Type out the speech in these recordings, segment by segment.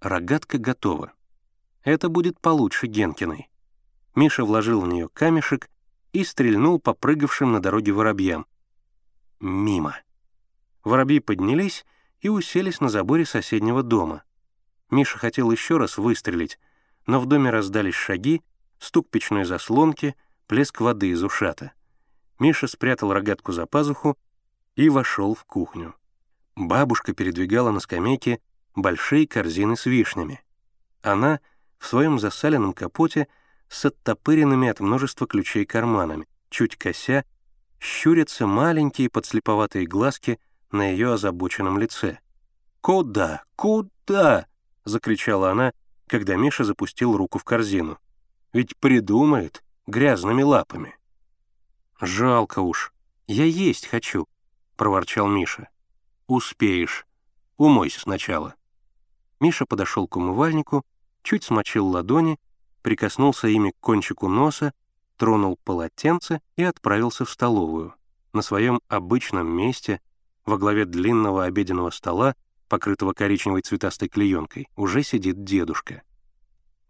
Рогатка готова. Это будет получше Генкиной. Миша вложил в нее камешек и стрельнул по прыгавшим на дороге воробьям. Мимо. Воробьи поднялись и уселись на заборе соседнего дома. Миша хотел еще раз выстрелить, но в доме раздались шаги, стук печной заслонки, плеск воды из ушата. Миша спрятал рогатку за пазуху и вошел в кухню. Бабушка передвигала на скамейке большие корзины с вишнями. Она в своем засаленном капоте с оттопыренными от множества ключей карманами, чуть кося, щурятся маленькие подслеповатые глазки на ее озабоченном лице. «Куда? Куда?» — закричала она, когда Миша запустил руку в корзину. «Ведь придумает грязными лапами». «Жалко уж. Я есть хочу», — проворчал Миша. «Успеешь. Умойся сначала». Миша подошел к умывальнику, чуть смочил ладони, прикоснулся ими к кончику носа, тронул полотенце и отправился в столовую. На своем обычном месте, во главе длинного обеденного стола, покрытого коричневой цветастой клеенкой, уже сидит дедушка.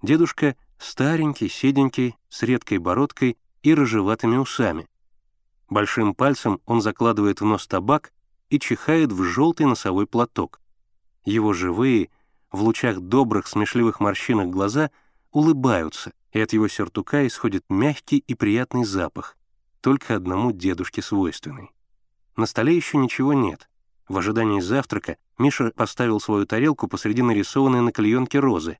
Дедушка старенький, седенький, с редкой бородкой и рыжеватыми усами. Большим пальцем он закладывает в нос табак и чихает в желтый носовой платок. Его живые, в лучах добрых, смешливых морщинок глаза улыбаются, и от его сюртука исходит мягкий и приятный запах, только одному дедушке свойственный. На столе еще ничего нет. В ожидании завтрака Миша поставил свою тарелку посреди нарисованной на клеенке розы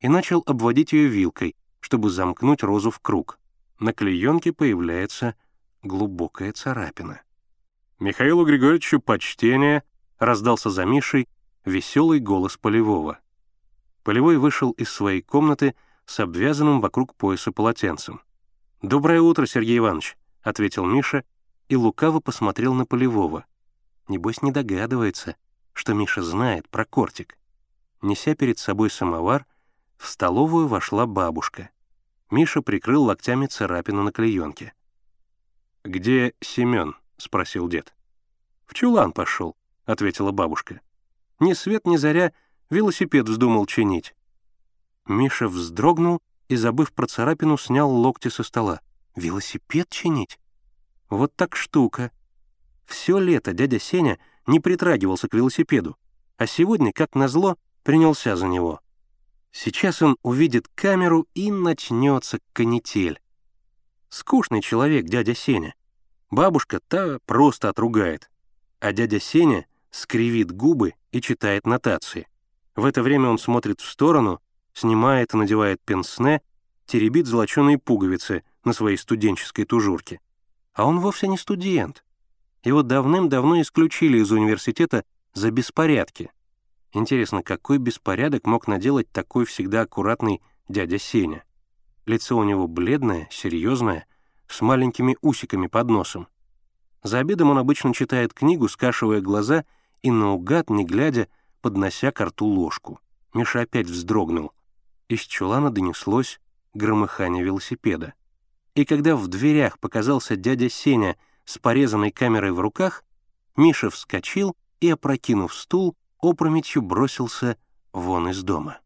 и начал обводить ее вилкой, чтобы замкнуть розу в круг. На клеенке появляется глубокая царапина. «Михаилу Григорьевичу почтение!» — раздался за Мишей веселый голос Полевого. Полевой вышел из своей комнаты с обвязанным вокруг пояса полотенцем. «Доброе утро, Сергей Иванович», — ответил Миша и лукаво посмотрел на Полевого. Небось, не догадывается, что Миша знает про кортик. Неся перед собой самовар, в столовую вошла бабушка. Миша прикрыл локтями царапину на клеенке. «Где Семен?» — спросил дед. «В чулан пошел», — ответила бабушка. «Ни свет ни заря велосипед вздумал чинить». Миша вздрогнул и, забыв про царапину, снял локти со стола. «Велосипед чинить? Вот так штука!» Все лето дядя Сеня не притрагивался к велосипеду, а сегодня, как назло, принялся за него. Сейчас он увидит камеру и начнется канитель. Скучный человек дядя Сеня. Бабушка та просто отругает, а дядя Сеня скривит губы и читает нотации. В это время он смотрит в сторону, снимает и надевает пенсне, теребит золоченые пуговицы на своей студенческой тужурке. А он вовсе не студент. Его давным-давно исключили из университета за беспорядки. Интересно, какой беспорядок мог наделать такой всегда аккуратный дядя Сеня? Лицо у него бледное, серьезное, с маленькими усиками под носом. За обедом он обычно читает книгу, скашивая глаза и наугад, не глядя, поднося к рту ложку. Миша опять вздрогнул. Из чулана донеслось громыхание велосипеда. И когда в дверях показался дядя Сеня с порезанной камерой в руках, Миша вскочил и, опрокинув стул, опрометью бросился вон из дома.